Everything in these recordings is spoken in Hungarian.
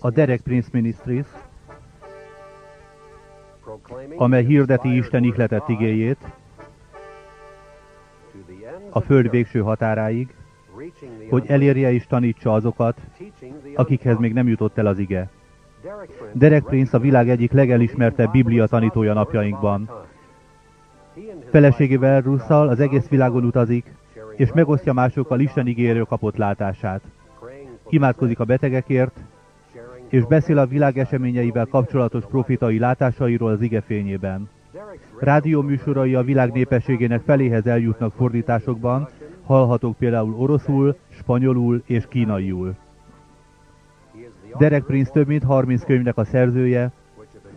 a Derek Prince Ministries, amely hirdeti Isten ihletett igéjét a föld végső határáig, hogy elérje és tanítsa azokat, akikhez még nem jutott el az ige. Derek Prince a világ egyik legelismertebb biblia tanítója napjainkban. Feleségével Russzal az egész világon utazik, és megosztja másokkal Isten ígérő kapott látását. Imádkozik a betegekért, és beszél a világ eseményeivel kapcsolatos profitai látásairól az ige. Rádió műsorai a világ népességének feléhez eljutnak fordításokban, hallhatók például oroszul, spanyolul és kínaiul. Derek Prince több mint 30 könyvnek a szerzője,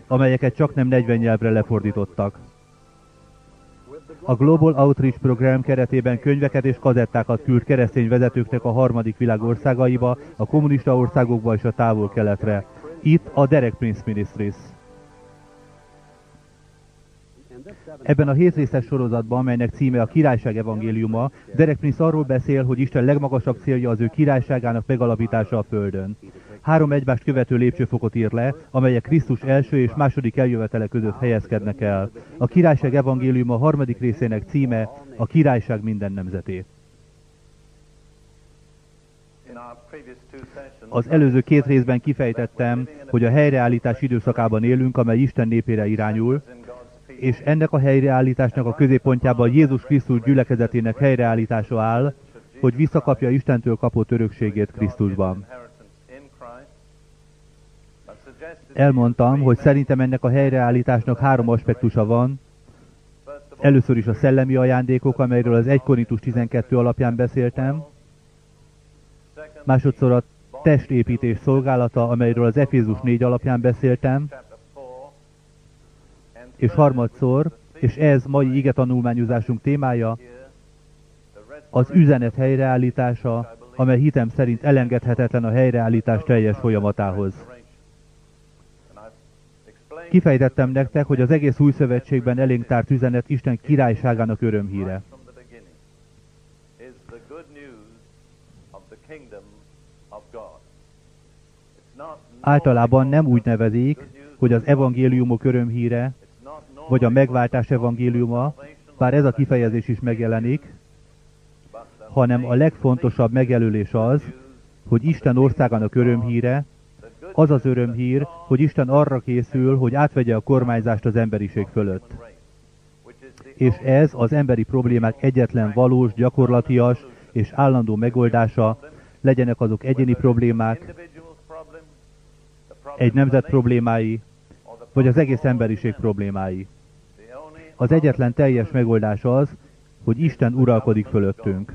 amelyeket csak nem 40 nyelvre lefordítottak. A Global Outreach Program keretében könyveket és kazettákat küld keresztény vezetőknek a harmadik világ országaiba, a kommunista országokba és a távol-keletre. Itt a Derek Prince Ministries. Ebben a hétrészes sorozatban, amelynek címe a Királyság evangéliuma, Derek Prince arról beszél, hogy Isten legmagasabb célja az ő királyságának megalapítása a Földön. Három egymást követő lépcsőfokot ír le, amelyek Krisztus első és második eljövetele között helyezkednek el. A Királyság evangéliuma harmadik részének címe a Királyság minden nemzeté. Az előző két részben kifejtettem, hogy a helyreállítás időszakában élünk, amely Isten népére irányul, és ennek a helyreállításnak a középpontjában Jézus Krisztus gyülekezetének helyreállítása áll, hogy visszakapja Istentől kapott örökségét Krisztusban. Elmondtam, hogy szerintem ennek a helyreállításnak három aspektusa van. Először is a szellemi ajándékok, amelyről az 1 Korintus 12 alapján beszéltem. Másodszor a testépítés szolgálata, amelyről az Efézus 4 alapján beszéltem és harmadszor, és ez mai ige tanulmányozásunk témája, az üzenet helyreállítása, amely hitem szerint elengedhetetlen a helyreállítás teljes folyamatához. Kifejtettem nektek, hogy az egész új szövetségben elénk tárt üzenet Isten királyságának örömhíre. Általában nem úgy nevezik, hogy az evangéliumok örömhíre, vagy a megváltás evangéliuma, bár ez a kifejezés is megjelenik, hanem a legfontosabb megjelölés az, hogy Isten országának örömhíre, az az örömhír, hogy Isten arra készül, hogy átvegye a kormányzást az emberiség fölött. És ez az emberi problémák egyetlen valós, gyakorlatias és állandó megoldása, legyenek azok egyéni problémák, egy nemzet problémái, vagy az egész emberiség problémái. Az egyetlen teljes megoldás az, hogy Isten uralkodik fölöttünk.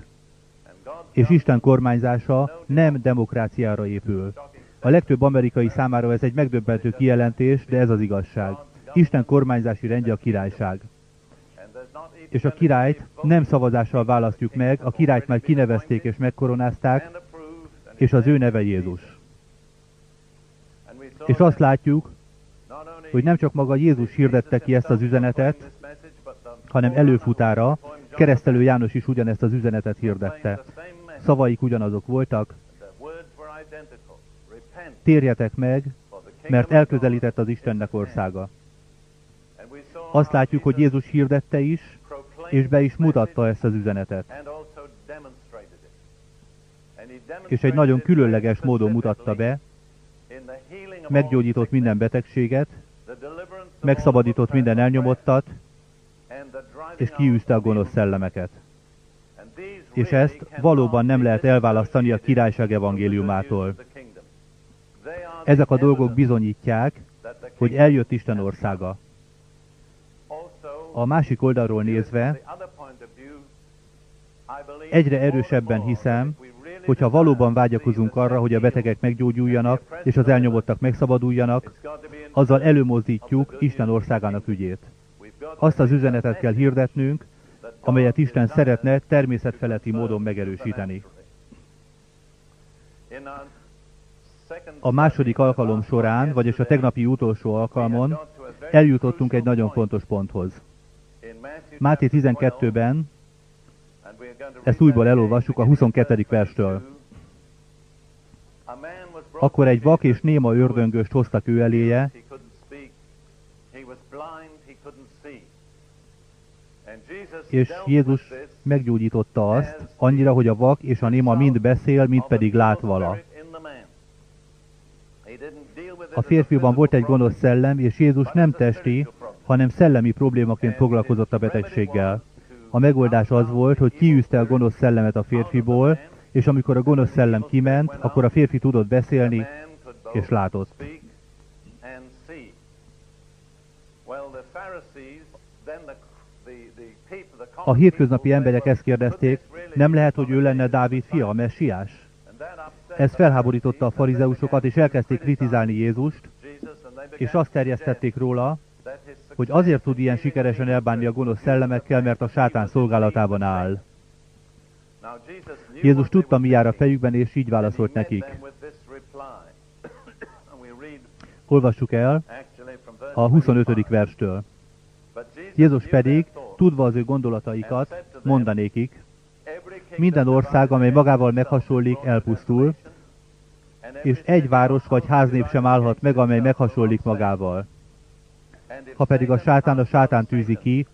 És Isten kormányzása nem demokráciára épül. A legtöbb amerikai számára ez egy megdöbbentő kijelentés, de ez az igazság. Isten kormányzási rendje a királyság. És a királyt nem szavazással választjuk meg, a királyt már kinevezték és megkoronázták, és az ő neve Jézus. És azt látjuk, hogy nem csak maga Jézus hirdette ki ezt az üzenetet, hanem előfutára, keresztelő János is ugyanezt az üzenetet hirdette. Szavaik ugyanazok voltak. Térjetek meg, mert elközelített az Istennek országa. Azt látjuk, hogy Jézus hirdette is, és be is mutatta ezt az üzenetet. És egy nagyon különleges módon mutatta be, meggyógyított minden betegséget, megszabadított minden elnyomottat, és kiűzte a gonosz szellemeket. És ezt valóban nem lehet elválasztani a királyság evangéliumától. Ezek a dolgok bizonyítják, hogy eljött Isten országa. A másik oldalról nézve, egyre erősebben hiszem, hogyha valóban vágyakozunk arra, hogy a betegek meggyógyuljanak, és az elnyomottak megszabaduljanak, azzal előmozdítjuk Isten országának ügyét. Azt az üzenetet kell hirdetnünk, amelyet Isten szeretne természetfeletti módon megerősíteni. A második alkalom során, vagyis a tegnapi utolsó alkalmon eljutottunk egy nagyon fontos ponthoz. Máté 12-ben, ezt újból elolvassuk a 22. verstől. Akkor egy vak és néma ördöngöst hoztak ő eléje, és Jézus meggyógyította azt, annyira, hogy a vak és a néma mind beszél, mind pedig lát vala. A férfiban volt egy gonosz szellem, és Jézus nem testi, hanem szellemi problémaként foglalkozott a betegséggel. A megoldás az volt, hogy kiűzte a gonosz szellemet a férfiból, és amikor a gonosz szellem kiment, akkor a férfi tudott beszélni, és látott. A hétköznapi emberek ezt kérdezték, nem lehet, hogy ő lenne Dávid fia, a messiás? Ez felháborította a farizeusokat, és elkezdték kritizálni Jézust, és azt terjesztették róla, hogy azért tud ilyen sikeresen elbánni a gonosz szellemekkel, mert a sátán szolgálatában áll. Jézus tudta, mi jár a fejükben, és így válaszolt nekik. Olvassuk el a 25. verstől. Jézus pedig, tudva az ő gondolataikat, mondanékik, minden ország, amely magával meghasonlik, elpusztul, és egy város vagy háznép sem állhat meg, amely meghasonlik magával. Ha pedig a sátán a sátán tűzi ki,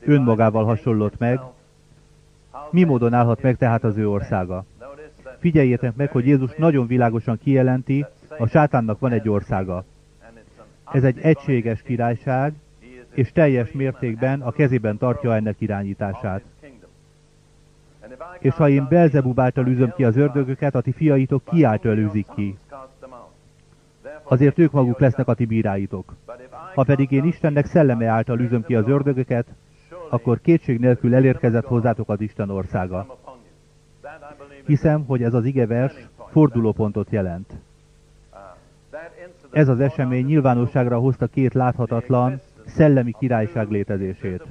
önmagával hasonlott meg, mi módon állhat meg tehát az ő országa? Figyeljétek meg, hogy Jézus nagyon világosan kijelenti, a sátánnak van egy országa. Ez egy egységes királyság, és teljes mértékben a kezében tartja ennek irányítását. És ha én Belzebub által üzöm ki az ördögöket, a ti fiaitok ki által űzik ki? Azért ők maguk lesznek a ti bíráitok. Ha pedig én Istennek szelleme által üzöm ki az ördögöket, akkor kétség nélkül elérkezett hozzátok az Isten országa. Hiszem, hogy ez az igevers fordulópontot jelent. Ez az esemény nyilvánosságra hozta két láthatatlan, szellemi királyság létezését.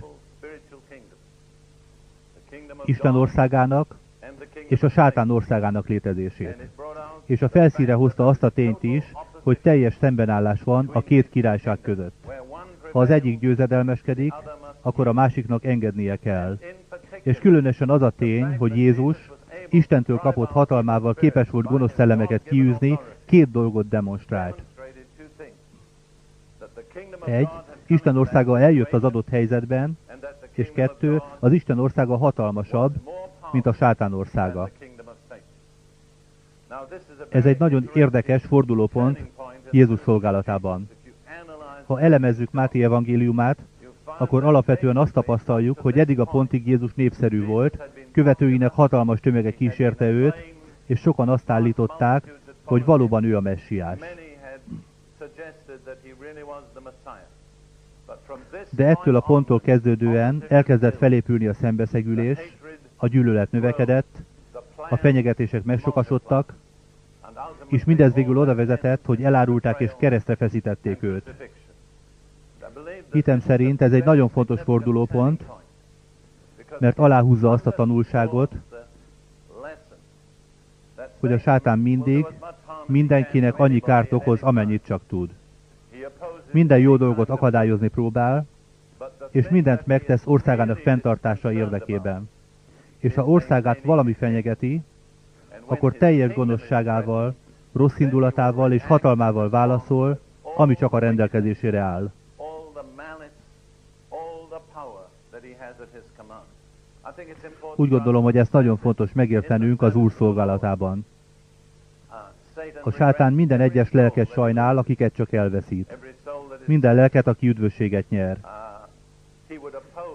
Isten országának és a sátán országának létezését. És a felszíre hozta azt a tényt is, hogy teljes szembenállás van a két királyság között. Ha az egyik győzedelmeskedik, akkor a másiknak engednie kell. És különösen az a tény, hogy Jézus Istentől kapott hatalmával képes volt gonosz szellemeket kiűzni, két dolgot demonstrált. Egy, Isten országa eljött az adott helyzetben, és kettő, az Isten országa hatalmasabb, mint a sátán országa. Ez egy nagyon érdekes fordulópont Jézus szolgálatában. Ha elemezzük Máté evangéliumát, akkor alapvetően azt tapasztaljuk, hogy eddig a pontig Jézus népszerű volt, követőinek hatalmas tömege kísérte őt, és sokan azt állították, hogy valóban ő a messiás. De ettől a ponttól kezdődően elkezdett felépülni a szembeszegülés, a gyűlölet növekedett, a fenyegetések megsokasodtak, és mindez végül oda vezetett, hogy elárulták és keresztre feszítették őt. Hitem szerint ez egy nagyon fontos fordulópont, mert aláhúzza azt a tanulságot, hogy a sátán mindig mindenkinek annyi kárt okoz, amennyit csak tud. Minden jó dolgot akadályozni próbál, és mindent megtesz országának fenntartása érdekében. És ha országát valami fenyegeti, akkor teljes gonoszságával, rossz indulatával és hatalmával válaszol, ami csak a rendelkezésére áll. Úgy gondolom, hogy ezt nagyon fontos megértenünk az Úr szolgálatában. A sátán minden egyes lelket sajnál, akiket csak elveszít. Minden lelket, aki üdvösséget nyer.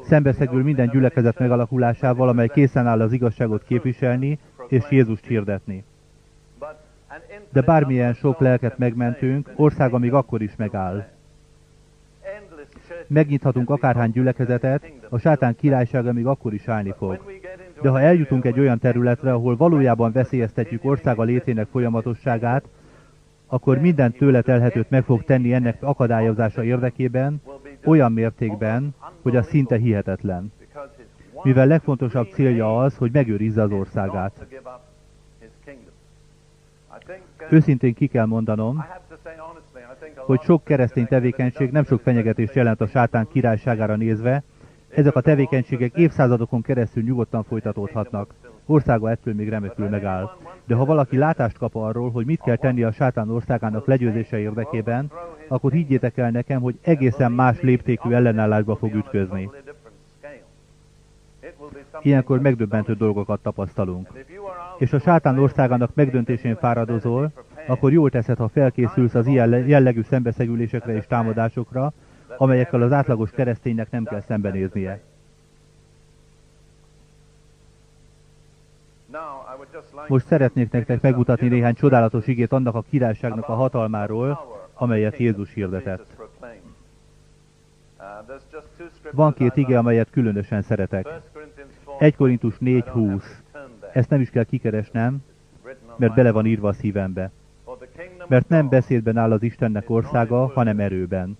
Szembeszegül minden gyülekezet megalakulásával, amely készen áll az igazságot képviselni és Jézust hirdetni. De bármilyen sok lelket megmentünk, országa még akkor is megáll. Megnyithatunk akárhány gyülekezetet, a sátán királysága még akkor is állni fog. De ha eljutunk egy olyan területre, ahol valójában veszélyeztetjük országa létének folyamatosságát, akkor minden tőle telhetőt meg fog tenni ennek akadályozása érdekében, olyan mértékben, hogy az szinte hihetetlen. Mivel legfontosabb célja az, hogy megőrizze az országát. Őszintén ki kell mondanom, hogy sok keresztény tevékenység nem sok fenyegetést jelent a sátán királyságára nézve, ezek a tevékenységek évszázadokon keresztül nyugodtan folytatódhatnak. országa ettől még remekül megáll. De ha valaki látást kap arról, hogy mit kell tenni a sátán országának legyőzése érdekében, akkor higgyétek el nekem, hogy egészen más léptékű ellenállásba fog ütközni. Ilyenkor megdöbbentő dolgokat tapasztalunk. És a sátán országának megdöntésén fáradozol, akkor jól teszed, ha felkészülsz az ilyen jellegű szembeszegülésekre és támadásokra, amelyekkel az átlagos kereszténynek nem kell szembenéznie. Most szeretnék nektek megmutatni néhány csodálatos igét annak a királyságnak a hatalmáról, amelyet Jézus hirdetett. Van két ige, amelyet különösen szeretek. 1 Korintus 4.20. Ezt nem is kell kikeresnem, mert bele van írva a szívembe. Mert nem beszédben áll az Istennek országa, hanem erőben.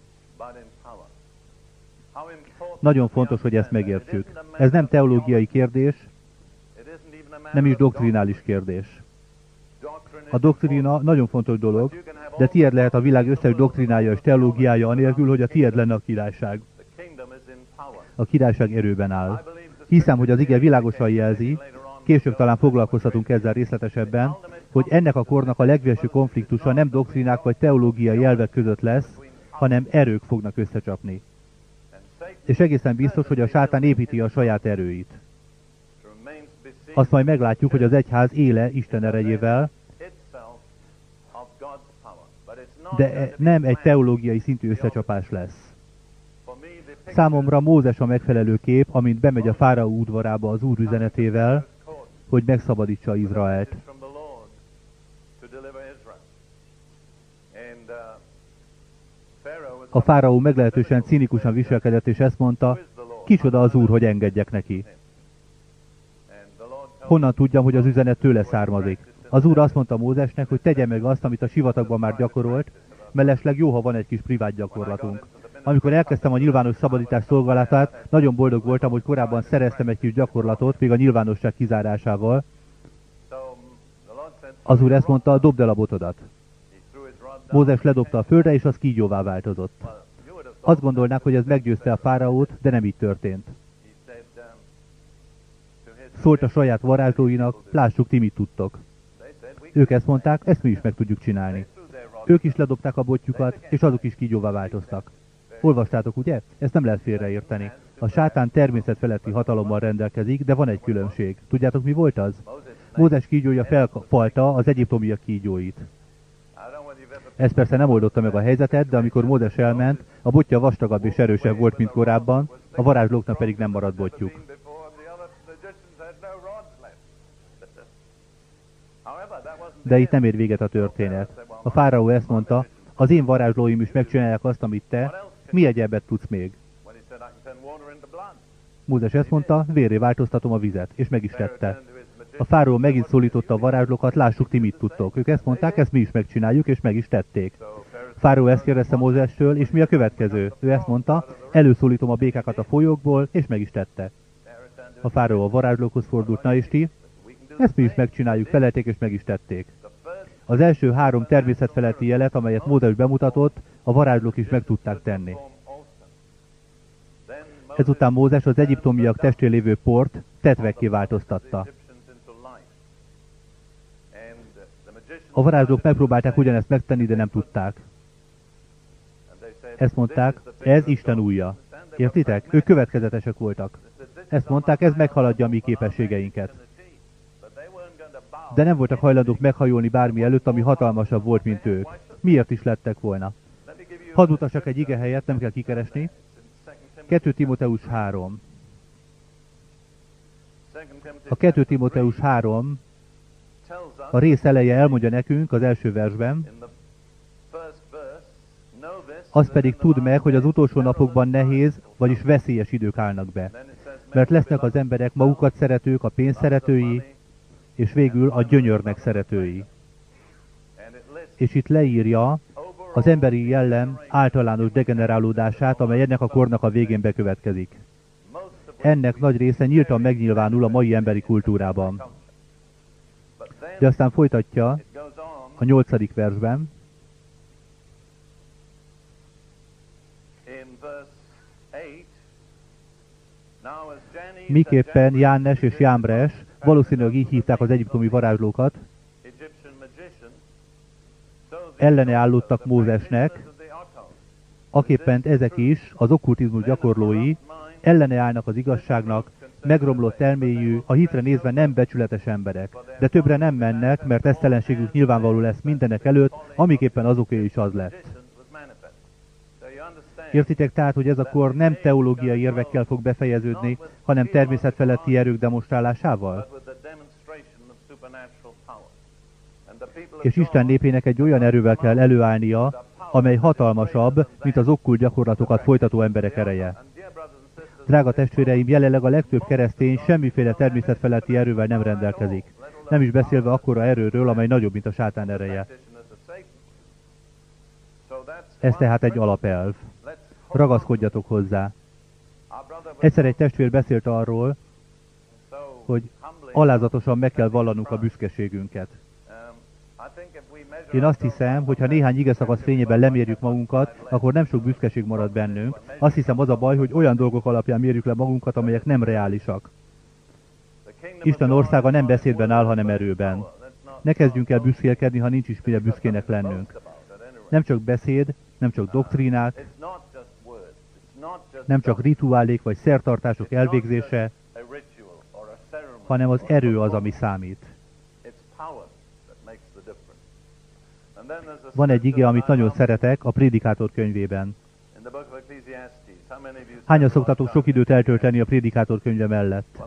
Nagyon fontos, hogy ezt megértsük. Ez nem teológiai kérdés, nem is doktrinális kérdés. A doktrína nagyon fontos dolog, de tied lehet a világ összes doktrinája és teológiája anélkül, hogy a tied lenne a királyság. A királyság erőben áll. Hiszem, hogy az ige világosan jelzi, később talán foglalkozhatunk ezzel részletesebben, hogy ennek a kornak a legvelső konfliktusa nem doktrinák vagy teológiai elvek között lesz, hanem erők fognak összecsapni. És egészen biztos, hogy a sátán építi a saját erőit. Azt majd meglátjuk, hogy az egyház éle Isten erejével, de nem egy teológiai szintű összecsapás lesz. Számomra Mózes a megfelelő kép, amint bemegy a fáraó udvarába az úr üzenetével, hogy megszabadítsa Izraelt. A fáraó meglehetősen cinikusan viselkedett, és ezt mondta, kicsoda az úr, hogy engedjek neki. Honnan tudjam, hogy az üzenet tőle származik? Az úr azt mondta Mózesnek, hogy tegye meg azt, amit a sivatagban már gyakorolt, mellesleg jó, ha van egy kis privát gyakorlatunk. Amikor elkezdtem a nyilvános szabadítás szolgálatát, nagyon boldog voltam, hogy korábban szereztem egy kis gyakorlatot, még a nyilvánosság kizárásával. Az úr ezt mondta, dobd el a botodat. Mózes ledobta a földre, és az kígyóvá változott. Azt gondolnák, hogy ez meggyőzte a fáraót, de nem így történt. Szólt a saját varázslóinak, lássuk, ti mit tudtok. Ők ezt mondták, ezt mi is meg tudjuk csinálni. Ők is ledobták a botjukat, és azok is kígyóvá változtak. Olvastátok, ugye? Ezt nem lehet félreérteni. A sátán természet feletti hatalommal rendelkezik, de van egy különbség. Tudjátok, mi volt az? Mózes kígyója felfalta az egyiptomiak kígyóit. Ez persze nem oldotta meg a helyzetet, de amikor Mózes elment, a botja vastagabb és erősebb volt, mint korábban, a varázslóknak pedig nem maradt botjuk. De itt nem ér véget a történet. A fáraó ezt mondta, az én varázslóim is megcsinálják azt, amit te, mi egyebet tudsz még? Mózes ezt mondta, vérré változtatom a vizet, és meg is tette. A fáraó megint szólította a varázslókat, lássuk ti mit tudtok. Ők ezt mondták, ezt mi is megcsináljuk, és meg is tették. Fáraó ezt kérdezte Mózestől, és mi a következő? Ő ezt mondta, előszólítom a békákat a folyókból, és meg is tette. A fáraó a varázslókhoz fordult, na és ti? Ezt mi is megcsináljuk, felelték, és meg is tették. Az első három természetfeletti jelet, amelyet Mózes bemutatott, a varázslók is meg tudták tenni. Ezután Mózes az egyiptomiak testén lévő port tetvekké változtatta. A varázslók megpróbálták ugyanezt megtenni, de nem tudták. Ezt mondták, ez Isten újja. Értitek? Ők következetesek voltak. Ezt mondták, ez meghaladja a mi képességeinket de nem voltak hajlandók meghajolni bármi előtt, ami hatalmasabb volt, mint ők. Miért is lettek volna? Hadd mutassak egy ige helyet, nem kell kikeresni. 2 Timoteus 3. A 2 Timoteus 3 a rész eleje elmondja nekünk az első versben, az pedig tud meg, hogy az utolsó napokban nehéz, vagyis veszélyes idők állnak be. Mert lesznek az emberek magukat szeretők, a pénz szeretői, és végül a gyönyörnek szeretői. És itt leírja az emberi jellem általános degenerálódását, amely ennek a kornak a végén bekövetkezik. Ennek nagy része nyíltan megnyilvánul a mai emberi kultúrában. De aztán folytatja a nyolcadik versben, Miképpen Jánnes és Jámbres, valószínűleg így hívták az egyiptomi varázslókat, ellene állottak Mózesnek, aképpen ezek is, az okkultizmus gyakorlói, ellene állnak az igazságnak, megromlott elmélyű, a hitre nézve nem becsületes emberek. De többre nem mennek, mert esztelenségük nyilvánvaló lesz mindenek előtt, amiképpen azoké is az lett. Értitek tehát, hogy ez a kor nem teológiai érvekkel fog befejeződni, hanem természetfeletti erők demonstrálásával? És Isten népének egy olyan erővel kell előállnia, amely hatalmasabb, mint az okkult gyakorlatokat folytató emberek ereje. Drága testvéreim, jelenleg a legtöbb keresztény semmiféle természetfeletti erővel nem rendelkezik. Nem is beszélve akkora erőről, amely nagyobb, mint a sátán ereje. Ez tehát egy alapelv. Ragaszkodjatok hozzá. Egyszer egy testvér beszélt arról, hogy alázatosan meg kell vallanunk a büszkeségünket. Én azt hiszem, hogy ha néhány szakasz fényében lemérjük magunkat, akkor nem sok büszkeség marad bennünk. Azt hiszem az a baj, hogy olyan dolgok alapján mérjük le magunkat, amelyek nem reálisak. Isten országa nem beszédben áll, hanem erőben. Ne kezdjünk el büszkélkedni, ha nincs is mire büszkének lennünk. Nem csak beszéd, nem csak doktrínák, nem csak rituálék vagy szertartások elvégzése, hanem az erő az, ami számít. Van egy ige, amit nagyon szeretek, a Prédikátor könyvében. Hányan szoktatok sok időt eltölteni a Prédikátor könyve mellett?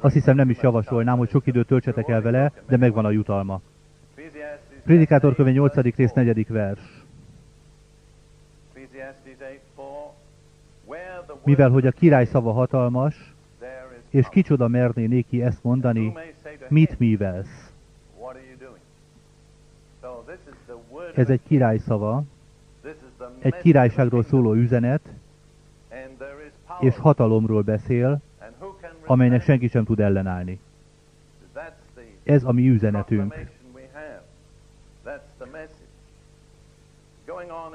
Azt hiszem nem is javasolnám, hogy sok időt töltsetek el vele, de megvan a jutalma. Prédikátor könyve 8. rész 4. vers. Mivel, hogy a király szava hatalmas, és kicsoda merné néki ezt mondani, mit művelsz? Ez egy király szava, egy királyságról szóló üzenet, és hatalomról beszél, amelynek senki sem tud ellenállni. Ez a mi üzenetünk.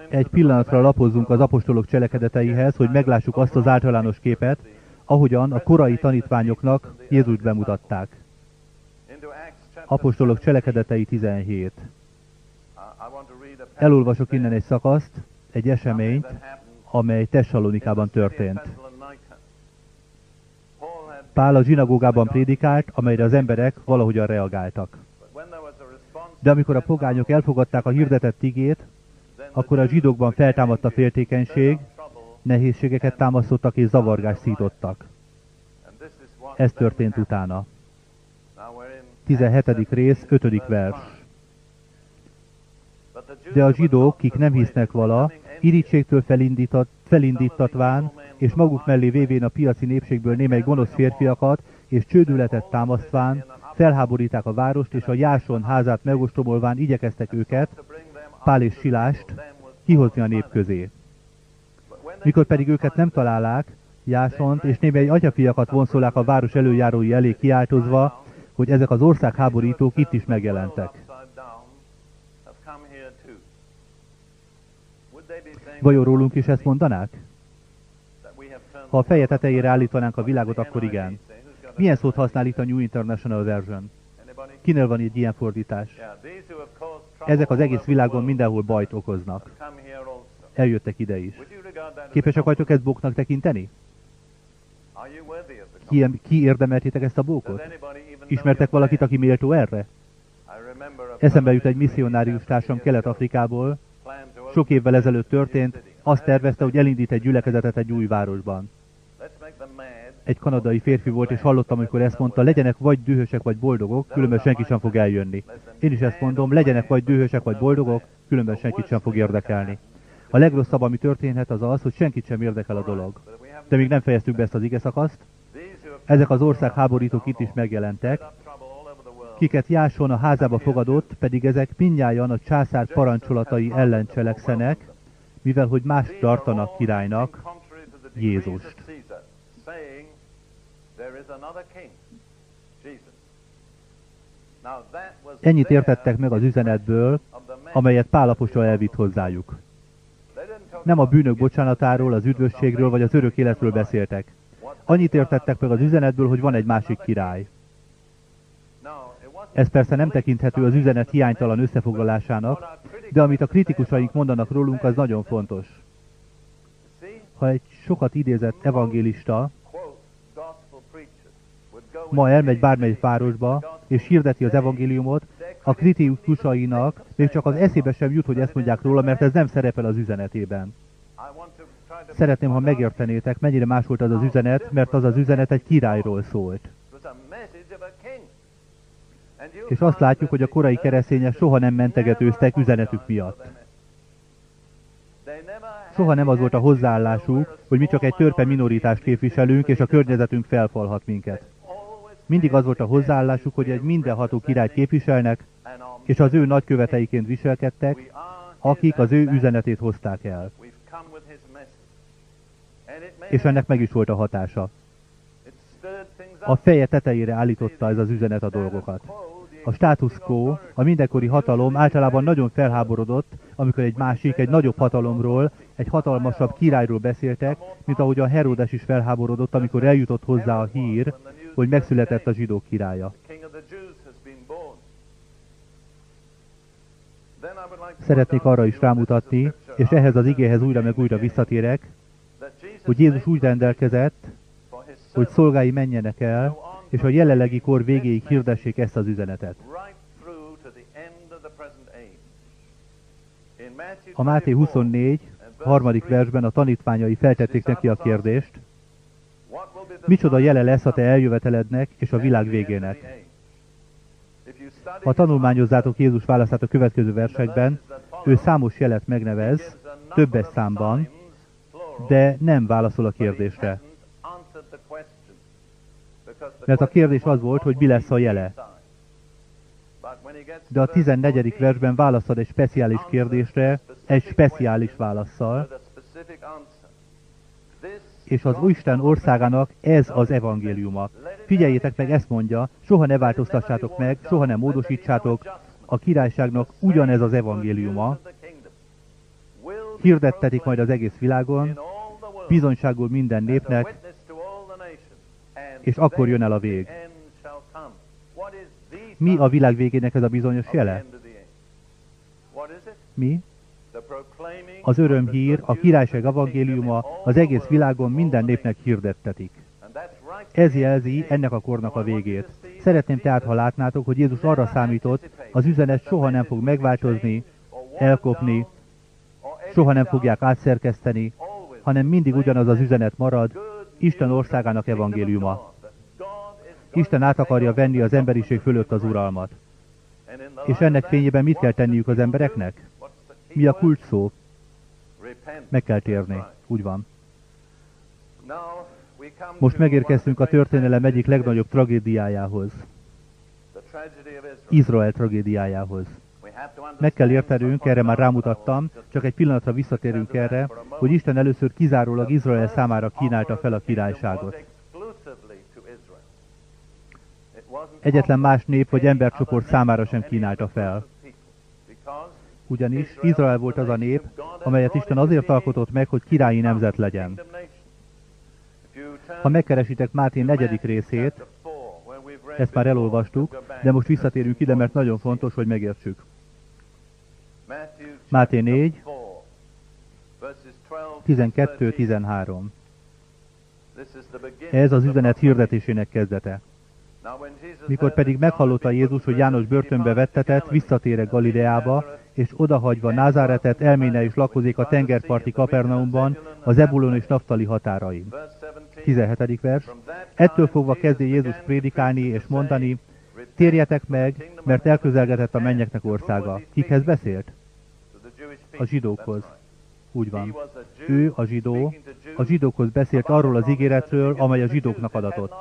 Egy pillanatra lapozzunk az apostolok cselekedeteihez, hogy meglássuk azt az általános képet, ahogyan a korai tanítványoknak Jézust bemutatták. Apostolok cselekedetei 17. Elolvasok innen egy szakaszt, egy eseményt, amely Tessalonikában történt. Pál a zsinagógában prédikált, amelyre az emberek valahogyan reagáltak. De amikor a pogányok elfogadták a hirdetett igét, akkor a zsidókban feltámadt a féltékenység, nehézségeket támasztottak és zavargást szítottak. Ez történt utána. 17. rész, 5. vers. De a zsidók, kik nem hisznek vala, irítségtől felindítat, felindítatván, és maguk mellé vévén a piaci népségből némely gonosz férfiakat, és csődületet támasztván, felháboríták a várost, és a Jáson házát megostromolván igyekeztek őket, Pál és Silást, kihozni a nép közé. Mikor pedig őket nem találák, Jásont és némely atyafiakat vonszolák a város előjárói elé kiáltozva, hogy ezek az országháborítók itt is megjelentek. Vajon rólunk is ezt mondanák? Ha a feje tetejére állítanánk a világot, akkor igen. Milyen szót használ itt a New International Version? Kinél van egy ilyen fordítás? Ezek az egész világon mindenhol bajt okoznak. Eljöttek ide is. Képesek vagytok ezt bóknak tekinteni? Ki, ki érdemeltétek ezt a bókot? Ismertek valakit, aki méltó erre? Eszembe jut egy misszionárius társam Kelet-Afrikából, sok évvel ezelőtt történt, azt tervezte, hogy elindít egy gyülekezetet egy új városban. Egy kanadai férfi volt, és hallottam, amikor ezt mondta, legyenek vagy dühösek, vagy boldogok, különben senki sem fog eljönni. Én is ezt mondom, legyenek vagy dühösek, vagy boldogok, különben senkit sem fog érdekelni. A legrosszabb, ami történhet, az az, hogy senkit sem érdekel a dolog. De még nem fejeztük be ezt az ige szakaszt. Ezek az ország háborítók itt is megjelentek, kiket Jáson a házába fogadott, pedig ezek mindnyájan a császár parancsolatai ellen cselekszenek, mivel hogy más tartanak királynak, Jézust. Ennyit értettek meg az üzenetből, amelyet Pálapostól elvitt hozzájuk. Nem a bűnök bocsánatáról, az üdvösségről vagy az örök életről beszéltek. Annyit értettek meg az üzenetből, hogy van egy másik király. Ez persze nem tekinthető az üzenet hiánytalan összefoglalásának, de amit a kritikusaink mondanak rólunk, az nagyon fontos. Ha egy sokat idézett evangélista ma elmegy bármely városba, és hirdeti az evangéliumot, a kritikusainak még csak az eszébe sem jut, hogy ezt mondják róla, mert ez nem szerepel az üzenetében. Szeretném, ha megértenétek, mennyire más volt az az üzenet, mert az az üzenet egy királyról szólt. És azt látjuk, hogy a korai keresztények soha nem mentegetőztek üzenetük miatt. Soha nem az volt a hozzáállásuk, hogy mi csak egy törpe minoritást képviselünk, és a környezetünk felfalhat minket. Mindig az volt a hozzáállásuk, hogy egy mindenható királyt képviselnek, és az ő nagyköveteiként viselkedtek, akik az ő üzenetét hozták el. És ennek meg is volt a hatása. A feje tetejére állította ez az üzenet a dolgokat. A status quo, a mindenkori hatalom általában nagyon felháborodott, amikor egy másik, egy nagyobb hatalomról, egy hatalmasabb királyról beszéltek, mint ahogy a Herodes is felháborodott, amikor eljutott hozzá a hír, hogy megszületett a zsidók királya. Szeretnék arra is rámutatni, és ehhez az igéhez újra meg újra visszatérek, hogy Jézus úgy rendelkezett, hogy szolgái menjenek el, és a jelenlegi kor végéig hirdessék ezt az üzenetet. A Máté 24, harmadik versben a tanítványai feltették neki a kérdést, micsoda jele lesz a te eljövetelednek és a világ végének. Ha tanulmányozzátok Jézus válaszát a következő versekben, ő számos jelet megnevez, többes számban, de nem válaszol a kérdésre. Mert a kérdés az volt, hogy mi lesz a jele. De a 14. versben válaszad egy speciális kérdésre, egy speciális válaszsal, és az Isten országának ez az evangéliuma. Figyeljétek meg, ezt mondja, soha ne változtassátok meg, soha ne módosítsátok, a királyságnak ugyanez az evangéliuma, hirdettetik majd az egész világon, bizonyságul minden népnek, és akkor jön el a vég. Mi a világ végének ez a bizonyos jele? Mi? Az örömhír, a királyság evangéliuma az egész világon minden népnek hirdettetik. Ez jelzi ennek a kornak a végét. Szeretném tehát, ha látnátok, hogy Jézus arra számított, az üzenet soha nem fog megváltozni, elkopni, soha nem fogják átszerkeszteni, hanem mindig ugyanaz az üzenet marad, Isten országának evangéliuma. Isten át akarja venni az emberiség fölött az uralmat. És ennek fényében mit kell tenniük az embereknek? Mi a kulcs szó? Meg kell térni. Úgy van. Most megérkeztünk a történelem egyik legnagyobb tragédiájához. Izrael tragédiájához. Meg kell értenünk, erre már rámutattam, csak egy pillanatra visszatérünk erre, hogy Isten először kizárólag Izrael számára kínálta fel a királyságot. Egyetlen más nép vagy embercsoport számára sem kínálta fel. Ugyanis Izrael volt az a nép, amelyet Isten azért alkotott meg, hogy királyi nemzet legyen. Ha megkeresitek Máté negyedik részét, ezt már elolvastuk, de most visszatérünk ide, mert nagyon fontos, hogy megértsük. Máté 4, 12-13. Ez az üzenet hirdetésének kezdete. Mikor pedig meghallotta Jézus, hogy János börtönbe vettetett, visszatérek Galileába, és odahagyva Názáretet elméne is lakozik a tengerparti Kapernaumban, az Ebulon és Naftali határain. 17. vers. Ettől fogva kezdi Jézus prédikálni és mondani, térjetek meg, mert elközelgetett a mennyeknek országa. Kikhez beszélt? A zsidókhoz. Úgy van. Ő, a zsidó, a zsidókhoz beszélt arról az ígéretről, amely a zsidóknak adatott.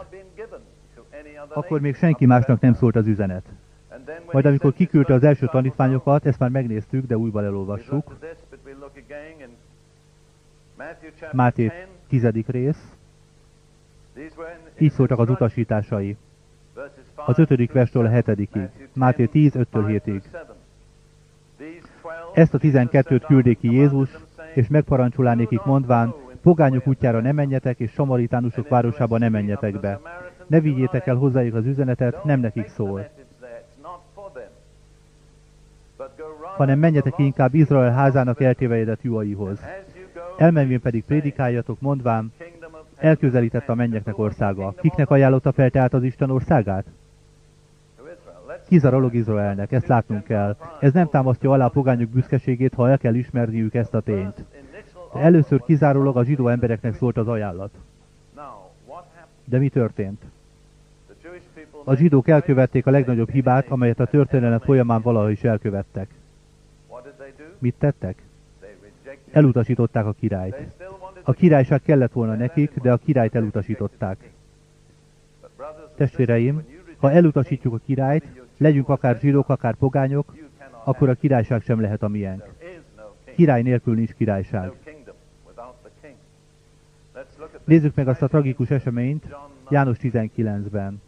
Akkor még senki másnak nem szólt az üzenet. Majd amikor kiküldte az első tanítványokat, ezt már megnéztük, de újban elolvassuk. Máté 10. rész. Így szóltak az utasításai. Az ötödik verstől a hetedikig. Máté 10, 5-től 7-ig. Ezt a tizenkettőt küldék ki Jézus, és megparancsolánékik mondván, Pogányok útjára ne menjetek, és samaritánusok városába ne menjetek be. Ne vigyétek el hozzájuk az üzenetet, nem nekik szól. Hanem menjetek inkább Izrael házának eltévejedett juaihoz. Elmenvén pedig prédikáljatok, mondván, elközelített a mennyeknek országa. Kiknek ajánlotta fel tehát az Isten országát? Kizarolog Izraelnek, ezt látnunk kell. Ez nem támasztja alá a pogányok büszkeségét, ha el kell ismerniük ezt a tényt. De először kizárólag a zsidó embereknek szólt az ajánlat. De mi történt? A zsidók elkövették a legnagyobb hibát, amelyet a történelem folyamán valaha is elkövettek. Mit tettek? Elutasították a királyt. A királyság kellett volna nekik, de a királyt elutasították. Testvéreim, ha elutasítjuk a királyt, legyünk akár zsidók, akár pogányok, akkor a királyság sem lehet a miénk. Király nélkül nincs királyság. Nézzük meg azt a tragikus eseményt János 19-ben.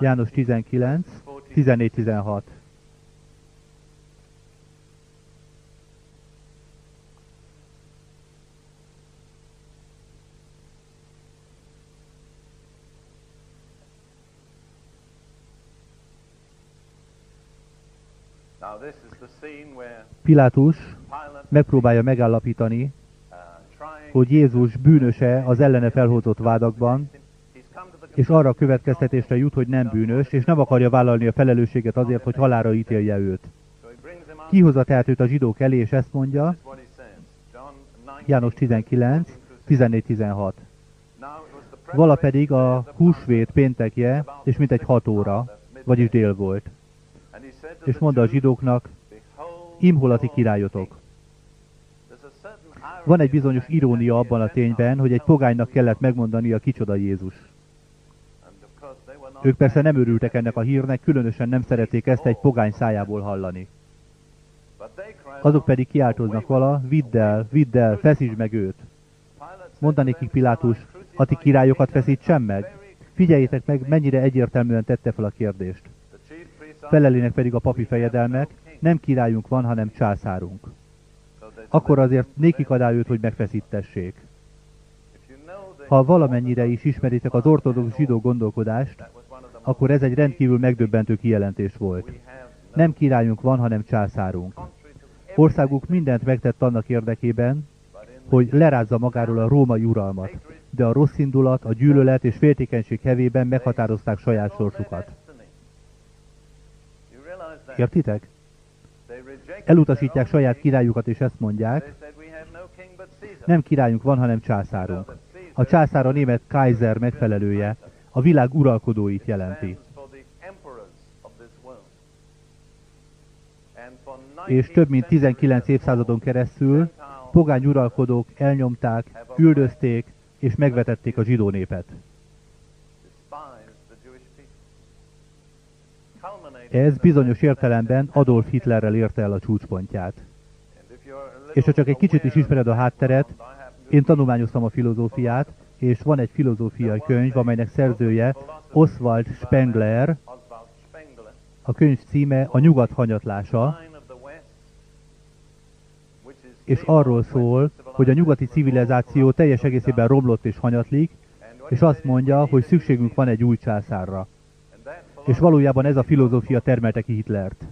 János 19, 14-16. Pilátus megpróbálja megállapítani, hogy Jézus bűnöse az ellene felhozott vádakban, és arra a következtetésre jut, hogy nem bűnös, és nem akarja vállalni a felelősséget azért, hogy halára ítélje őt. Kihozza tehát őt a zsidók elé, és ezt mondja, János 19, 14-16. Vala pedig a húsvét péntekje, és mintegy hat óra, vagyis dél volt. És mondta a zsidóknak, imholati királyotok. Van egy bizonyos irónia abban a tényben, hogy egy pogánynak kellett megmondani a kicsoda Jézus. Ők persze nem örültek ennek a hírnek, különösen nem szerették ezt egy pogány szájából hallani. Azok pedig kiáltoznak vala, vidd el, vidd el, feszítsd meg őt. Mondani ki Pilátus, a ti királyokat feszítsem meg? Figyeljétek meg, mennyire egyértelműen tette fel a kérdést. Felelének pedig a papi fejedelmek, nem királyunk van, hanem császárunk. Akkor azért nékik adá őt, hogy megfeszítessék. Ha valamennyire is ismeritek az ortodox zsidó gondolkodást, akkor ez egy rendkívül megdöbbentő kijelentés volt. Nem királyunk van, hanem császárunk. Országuk mindent megtett annak érdekében, hogy lerázza magáról a római uralmat, de a rossz indulat, a gyűlölet és féltékenység hevében meghatározták saját sorsukat. Értitek? Elutasítják saját királyukat, és ezt mondják, nem királyunk van, hanem császárunk. A császár a német Kaiser megfelelője, a világ uralkodóit jelenti. És több mint 19 évszázadon keresztül pogány uralkodók elnyomták, üldözték és megvetették a zsidó népet. Ez bizonyos értelemben Adolf Hitlerrel érte el a csúcspontját. És ha csak egy kicsit is ismered a hátteret, én tanulmányoztam a filozófiát, és van egy filozófiai könyv, amelynek szerzője Oswald Spengler, a könyv címe A nyugat hanyatlása, és arról szól, hogy a nyugati civilizáció teljes egészében romlott és hanyatlik, és azt mondja, hogy szükségünk van egy új császárra. És valójában ez a filozófia termelte ki Hitlert.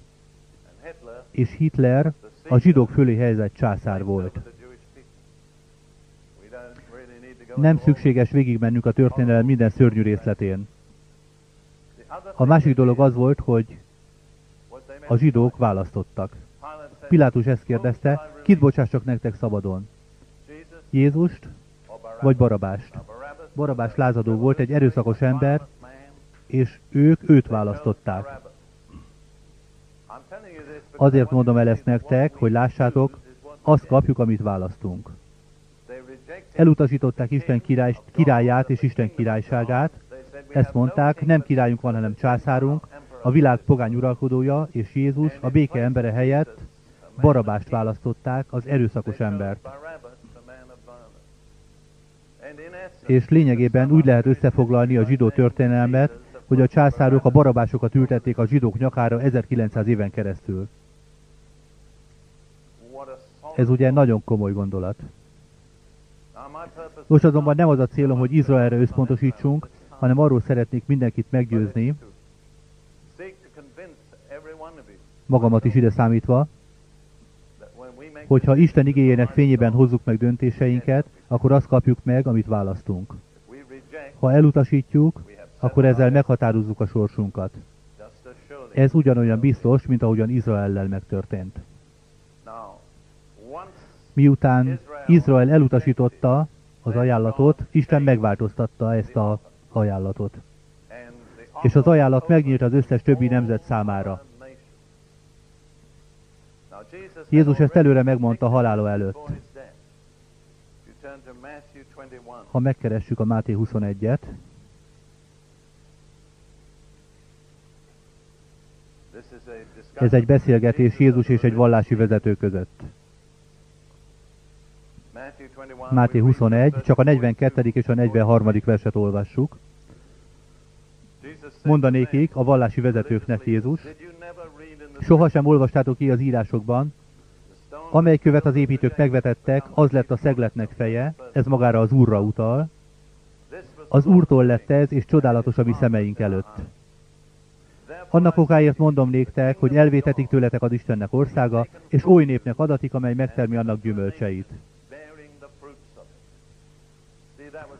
És Hitler a zsidók fölé helyezett császár volt. Nem szükséges végigmennünk a történelem minden szörnyű részletén. A másik dolog az volt, hogy a zsidók választottak. Pilátus ezt kérdezte, kit bocsássak nektek szabadon? Jézust vagy Barabást? Barabás lázadó volt, egy erőszakos ember, és ők őt választották. Azért mondom el ezt nektek, hogy lássátok, azt kapjuk, amit választunk. Elutasították Isten király, királyát és Isten királyságát, ezt mondták, nem királyunk van, hanem császárunk, a világ pogány uralkodója és Jézus a béke embere helyett Barabást választották, az erőszakos embert. És lényegében úgy lehet összefoglalni a zsidó történelmet, hogy a császárok a barabásokat ültették a zsidók nyakára 1900 éven keresztül. Ez ugye nagyon komoly gondolat. Most azonban nem az a célom, hogy Izraelre összpontosítsunk, hanem arról szeretnék mindenkit meggyőzni, magamat is ide számítva, hogyha Isten igényének fényében hozzuk meg döntéseinket, akkor azt kapjuk meg, amit választunk. Ha elutasítjuk, akkor ezzel meghatározzuk a sorsunkat. Ez ugyanolyan biztos, mint ahogyan Izraellel megtörtént. Miután Izrael elutasította az ajánlatot, Isten megváltoztatta ezt a ajánlatot. És az ajánlat megnyílt az összes többi nemzet számára. Jézus ezt előre megmondta halála előtt. Ha megkeressük a Máté 21-et, ez egy beszélgetés Jézus és egy vallási vezető között. Máté 21, csak a 42. és a 43. verset olvassuk. Mondanékik a vallási vezetőknek Jézus, sohasem olvastátok ki az írásokban, amely követ az építők megvetettek, az lett a szegletnek feje, ez magára az Úrra utal. Az Úrtól lett ez, és csodálatos a mi szemeink előtt. Annak okáért mondom néktek, hogy elvétetik tőletek az Istennek országa, és oly népnek adatik, amely megtermi annak gyümölcseit.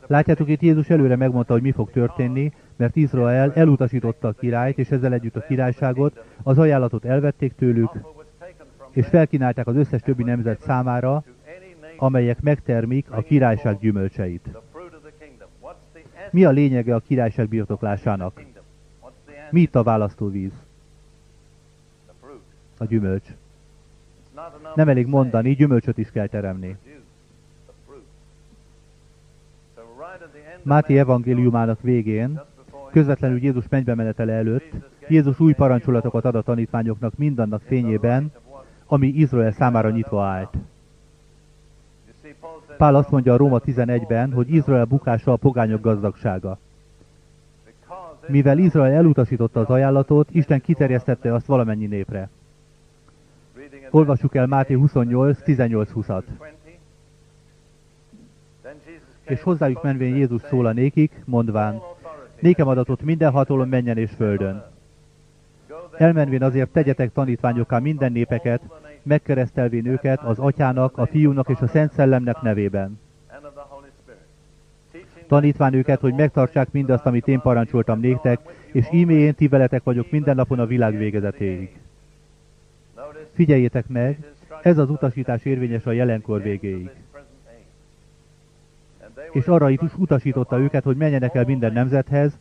Látjátok, itt Jézus előre megmondta, hogy mi fog történni, mert Izrael elutasította a királyt, és ezzel együtt a királyságot, az ajánlatot elvették tőlük, és felkínálták az összes többi nemzet számára, amelyek megtermik a királyság gyümölcseit. Mi a lényege a királyság birtoklásának? Mi itt a választóvíz? A gyümölcs. Nem elég mondani, gyümölcsöt is kell teremni. Máté evangéliumának végén, közvetlenül Jézus mennybe menetele előtt, Jézus új parancsolatokat ad a tanítványoknak mindannak fényében, ami Izrael számára nyitva állt. Pál azt mondja a Róma 11-ben, hogy Izrael bukása a pogányok gazdagsága. Mivel Izrael elutasította az ajánlatot, Isten kiterjesztette azt valamennyi népre. Olvassuk el Máté 28, 18-20-at. És hozzájuk menvén Jézus szól a nékik, mondván, nékem adatot minden hatalom menjen és földön. Elmenvén azért tegyetek tanítványokká minden népeket, megkeresztelvén őket az atyának, a fiúnak és a szent szellemnek nevében. Tanítván őket, hogy megtartsák mindazt, amit én parancsoltam néktek, és ímé én ti veletek vagyok minden napon a világ végezetéig. Figyeljétek meg, ez az utasítás érvényes a jelenkor végéig. És arra is utasította őket, hogy menjenek el minden nemzethez,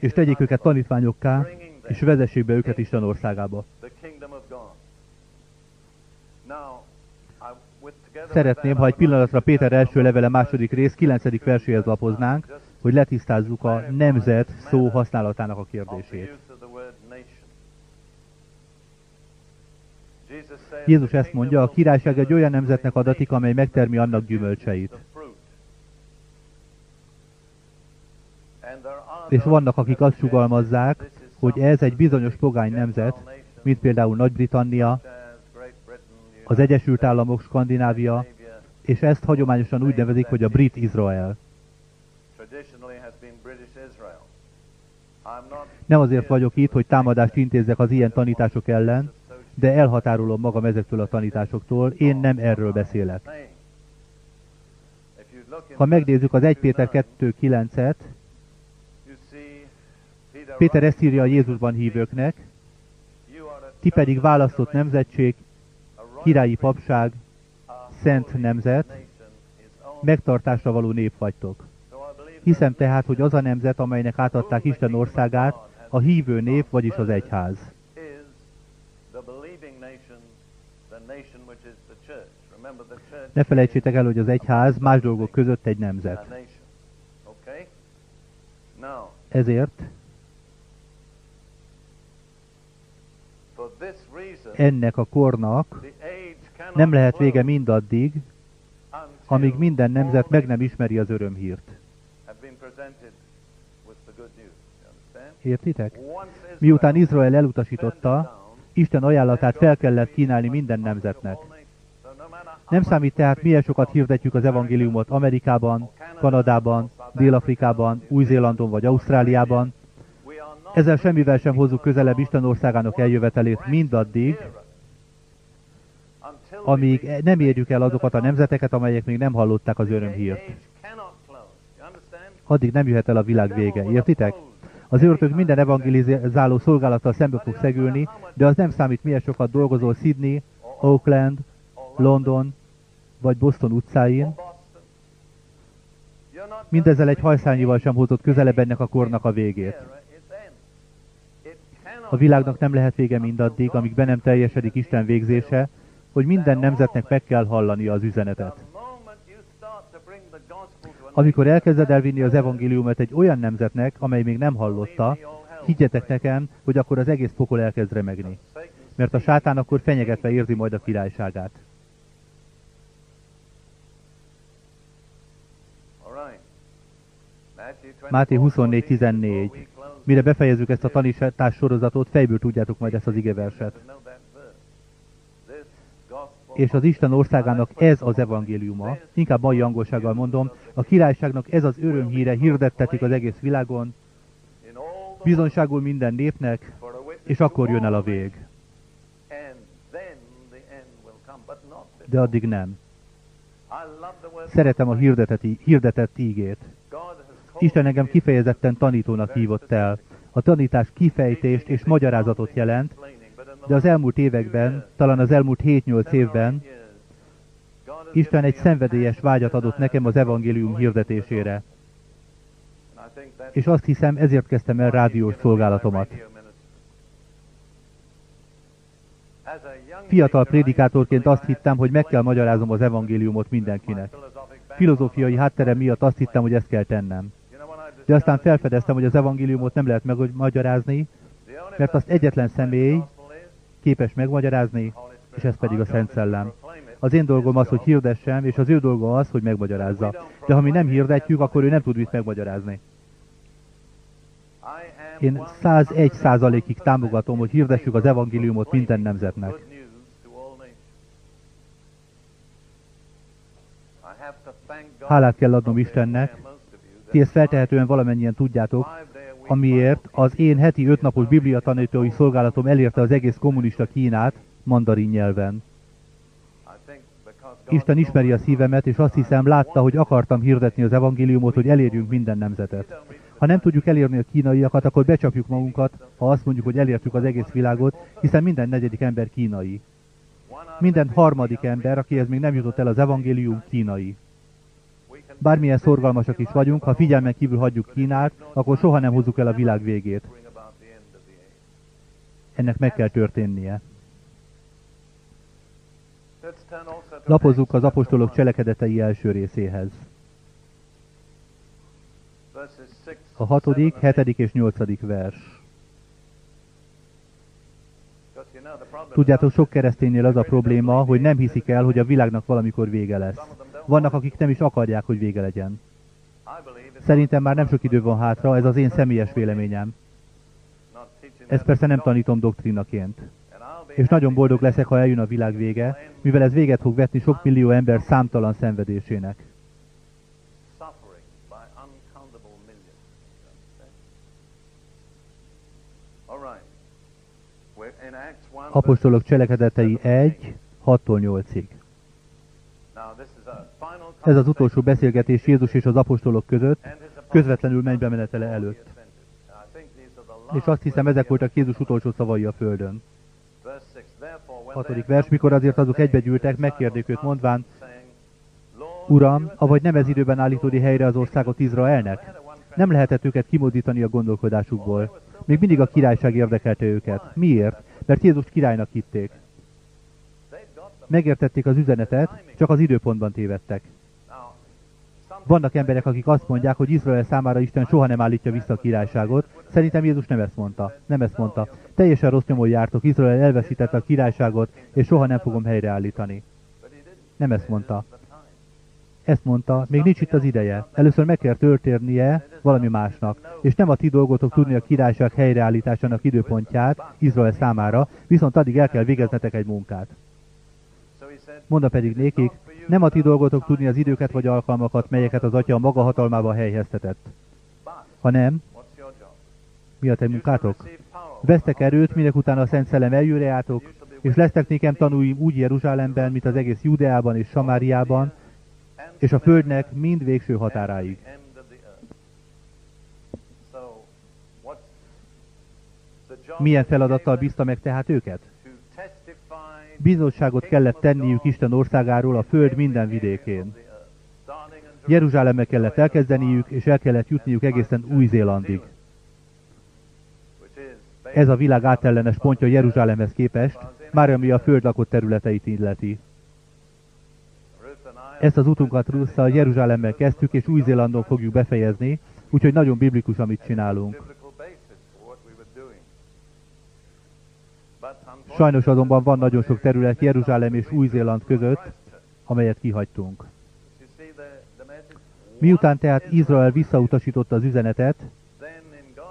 és tegyék őket tanítványokká, és vezessék be őket Isten országába. Szeretném, ha egy pillanatra Péter első levele második rész 9. verséhez lapoznánk, hogy letisztázzuk a nemzet szó használatának a kérdését. Jézus ezt mondja, a királyság egy olyan nemzetnek adatik, amely megtermi annak gyümölcseit. És vannak, akik azt sugalmazzák, hogy ez egy bizonyos pogány nemzet, mint például Nagy-Britannia, az Egyesült Államok, Skandinávia, és ezt hagyományosan úgy nevezik, hogy a Brit Izrael. Nem azért vagyok itt, hogy támadást intézzek az ilyen tanítások ellen, de elhatárolom magam ezektől a tanításoktól, én nem erről beszélek. Ha megnézzük az 1 Péter 2.9-et, Péter ezt írja a Jézusban hívőknek, ti pedig választott nemzetség, királyi papság, szent nemzet, megtartásra való nép vagytok. Hiszem tehát, hogy az a nemzet, amelynek átadták Isten országát, a hívő nép, vagyis az egyház. Ne felejtsétek el, hogy az egyház más dolgok között egy nemzet. Ezért ennek a kornak nem lehet vége mindaddig, amíg minden nemzet meg nem ismeri az örömhírt. Értitek? Miután Izrael elutasította, Isten ajánlatát fel kellett kínálni minden nemzetnek. Nem számít tehát, milyen sokat hirdetjük az evangéliumot Amerikában, Kanadában, Dél-Afrikában, Új-Zélandon vagy Ausztráliában. Ezzel semmivel sem hozzuk közelebb Isten országának eljövetelét mindaddig, amíg nem érjük el azokat a nemzeteket, amelyek még nem hallották az örömhírt. Addig nem jöhet el a világ vége, értitek? Az őrtök minden evangelizáló szolgálattal szembe fog szegülni, de az nem számít, milyen sokat dolgozol Sydney, Oakland, London vagy Boston utcáin. Mindezzel egy hajszányival sem hozott közelebb ennek a kornak a végét. A világnak nem lehet vége mindaddig, amíg be nem teljesedik Isten végzése, hogy minden nemzetnek meg kell hallani az üzenetet. Amikor elkezded elvinni az evangéliumot egy olyan nemzetnek, amely még nem hallotta, higgyetek nekem, hogy akkor az egész pokol elkezd remegni. Mert a sátán akkor fenyegetve érzi majd a királyságát. Máté 24.14. Mire befejezzük ezt a tanítás sorozatot, fejből tudjátok majd ezt az igeverset és az Isten országának ez az evangéliuma, inkább mai angolsággal mondom, a királyságnak ez az örömhíre hirdettetik az egész világon, bizonyságul minden népnek, és akkor jön el a vég. De addig nem. Szeretem a hirdetett, hirdetett ígét. Isten engem kifejezetten tanítónak hívott el. A tanítás kifejtést és magyarázatot jelent, de az elmúlt években, talán az elmúlt 7-8 évben Isten egy szenvedélyes vágyat adott nekem az evangélium hirdetésére. És azt hiszem, ezért kezdtem el rádiós szolgálatomat. Fiatal prédikátorként azt hittem, hogy meg kell magyarázom az evangéliumot mindenkinek. Filozófiai hátterem miatt azt hittem, hogy ezt kell tennem. De aztán felfedeztem, hogy az evangéliumot nem lehet megmagyarázni, mert azt egyetlen személy, képes megmagyarázni, és ez pedig a Szent Szellem. Az én dolgom az, hogy hirdessem, és az ő dolga az, hogy megmagyarázza. De ha mi nem hirdetjük, akkor ő nem tud mit megmagyarázni. Én 101 százalékig támogatom, hogy hirdessük az evangéliumot minden nemzetnek. Hálát kell adnom Istennek, ti ezt feltehetően valamennyien tudjátok, amiért az én heti ötnapos bibliatanítói szolgálatom elérte az egész kommunista Kínát mandarin nyelven. Isten ismeri a szívemet, és azt hiszem látta, hogy akartam hirdetni az evangéliumot, hogy elérjünk minden nemzetet. Ha nem tudjuk elérni a kínaiakat, akkor becsapjuk magunkat, ha azt mondjuk, hogy elértük az egész világot, hiszen minden negyedik ember kínai. Minden harmadik ember, akihez még nem jutott el az evangélium, kínai. Bármilyen szorgalmasak is vagyunk, ha figyelmen kívül hagyjuk Kínát, akkor soha nem hozzuk el a világ végét. Ennek meg kell történnie. Lapozzuk az apostolok cselekedetei első részéhez. A hatodik, hetedik és nyolcadik vers. Tudjátok, sok kereszténynél az a probléma, hogy nem hiszik el, hogy a világnak valamikor vége lesz. Vannak, akik nem is akarják, hogy vége legyen. Szerintem már nem sok idő van hátra, ez az én személyes véleményem. Ezt persze nem tanítom doktrinaként. És nagyon boldog leszek, ha eljön a világ vége, mivel ez véget fog vetni sok millió ember számtalan szenvedésének. Apostolok cselekedetei 1, 6-tól 8-ig. Ez az utolsó beszélgetés Jézus és az apostolok között, közvetlenül mennybe menetele előtt. És azt hiszem, ezek voltak Jézus utolsó szavai a földön. Hatodik vers, mikor azért azok egybegyűltek, megkérdik őt mondván, Uram, avagy nem ez időben állítódi helyre az országot Izraelnek? Nem lehetett őket kimódítani a gondolkodásukból. Még mindig a királyság érdekelte őket. Miért? Mert Jézus királynak hitték. Megértették az üzenetet, csak az időpontban tévedtek. Vannak emberek, akik azt mondják, hogy Izrael számára Isten soha nem állítja vissza a királyságot. Szerintem Jézus nem ezt mondta. Nem ezt mondta. Teljesen rossz nyomon jártok, Izrael elveszítette a királyságot, és soha nem fogom helyreállítani. Nem ezt mondta. Ezt mondta, még nincs itt az ideje. Először meg kell történnie valami másnak. És nem a ti dolgotok tudni a királyság helyreállításának időpontját Izrael számára, viszont addig el kell végeznetek egy munkát. Mondta pedig nékik, nem a ti dolgotok tudni az időket vagy alkalmakat, melyeket az Atya maga hatalmába helyeztetett, hanem mi a te munkátok? Vesztek erőt, minek utána a Szent Szellem eljörejátok, és lesztek nékem tanúim úgy Jeruzsálemben, mint az egész Judeában és Samáriában, és a földnek mind végső határáig. Milyen feladattal bízta meg tehát őket? Bizonyságot kellett tenniük Isten országáról a föld minden vidékén. Jeruzsálembe kellett elkezdeniük, és el kellett jutniuk egészen Új-Zélandig. Ez a világ átellenes pontja Jeruzsálemhez képest, már ami a föld lakott területeit illeti. Ezt az utunkat Russzal Jeruzsálemmel kezdtük, és Új-Zélandon fogjuk befejezni, úgyhogy nagyon biblikus, amit csinálunk. Sajnos azonban van nagyon sok terület Jeruzsálem és Új-Zéland között, amelyet kihagytunk. Miután tehát Izrael visszautasította az üzenetet,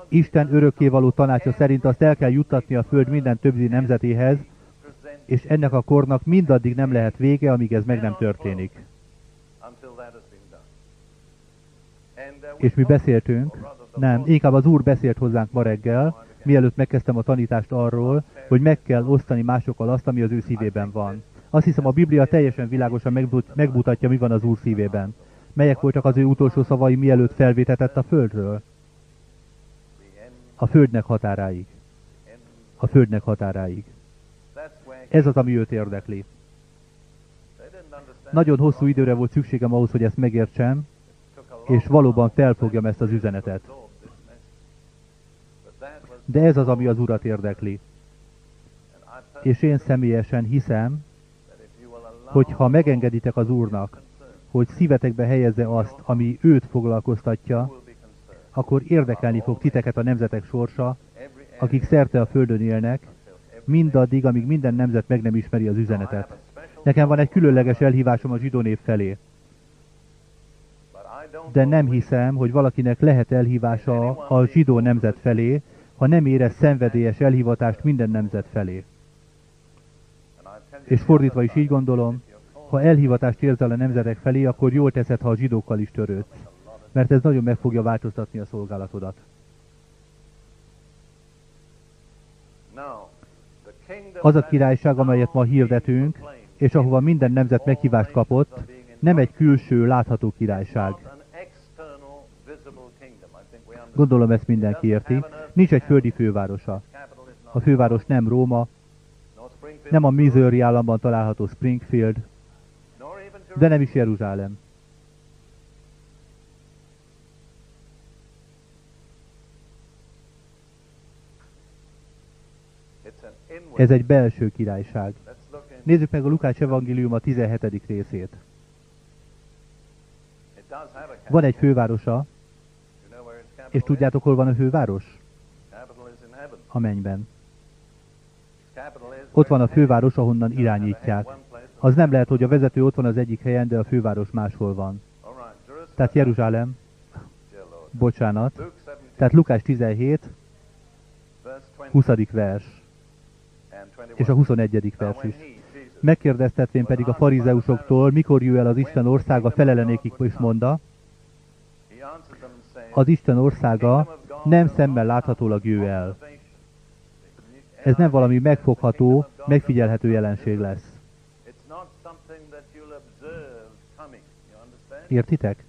Isten örökkévaló tanácsa szerint azt el kell juttatni a föld minden többi nemzetéhez, és ennek a kornak mindaddig nem lehet vége, amíg ez meg nem történik. És mi beszéltünk, nem, inkább az Úr beszélt hozzánk ma reggel, mielőtt megkezdtem a tanítást arról, hogy meg kell osztani másokkal azt, ami az ő szívében van. Azt hiszem, a Biblia teljesen világosan megmutatja, mi van az Úr szívében. Melyek voltak az ő utolsó szavai, mielőtt felvétetett a földről? A földnek határáig. A földnek határáig. Ez az, ami őt érdekli. Nagyon hosszú időre volt szükségem ahhoz, hogy ezt megértsem, és valóban felfogjam ezt az üzenetet. De ez az, ami az Urat érdekli. És én személyesen hiszem, hogy ha megengeditek az Úrnak, hogy szívetekbe helyezze azt, ami őt foglalkoztatja, akkor érdekelni fog titeket a nemzetek sorsa, akik szerte a földön élnek, mindaddig, amíg minden nemzet meg nem ismeri az üzenetet. Nekem van egy különleges elhívásom a zsidó felé. De nem hiszem, hogy valakinek lehet elhívása a zsidó nemzet felé, ha nem érez szenvedélyes elhivatást minden nemzet felé. És fordítva is így gondolom, ha elhivatást érzel a nemzetek felé, akkor jól teszed, ha a zsidókkal is törődsz. Mert ez nagyon meg fogja változtatni a szolgálatodat. Az a királyság, amelyet ma hirdetünk, és ahova minden nemzet meghívást kapott, nem egy külső, látható királyság. Gondolom ezt mindenki érti. Nincs egy földi fővárosa. A főváros nem Róma, nem a Missouri államban található Springfield, de nem is Jeruzsálem. Ez egy belső királyság. Nézzük meg a Lukács evangélium a 17. részét. Van egy fővárosa, és tudjátok, hol van a főváros? A mennyben. Ott van a főváros, ahonnan irányítják. Az nem lehet, hogy a vezető ott van az egyik helyen, de a főváros máshol van. Tehát Jeruzsálem, bocsánat, tehát Lukás 17, 20. vers, és a 21. vers is. Megkérdeztetvén pedig a farizeusoktól, mikor jöjj el az Isten országa, felelenékik is mondta, az Isten országa nem szemmel láthatólag jöjj el. Ez nem valami megfogható, megfigyelhető jelenség lesz. Értitek?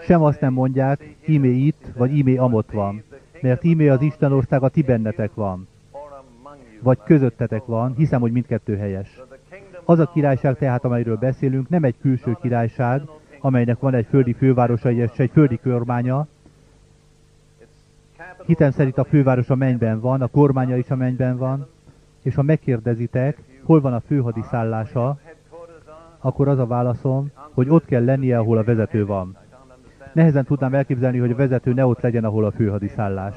Sem azt nem mondják, ímé itt, vagy ímé amott van, mert ímé az Isten országa ti bennetek van, vagy közöttetek van, hiszem, hogy mindkettő helyes. Az a királyság tehát, amelyről beszélünk, nem egy külső királyság, amelynek van egy földi fővárosa és egy földi kormánya. Hitem szerint a főváros a mennyben van, a kormánya is a mennyben van, és ha megkérdezitek, hol van a főhadiszállása, akkor az a válaszom, hogy ott kell lennie, ahol a vezető van. Nehezen tudnám elképzelni, hogy a vezető ne ott legyen, ahol a főhadiszállás.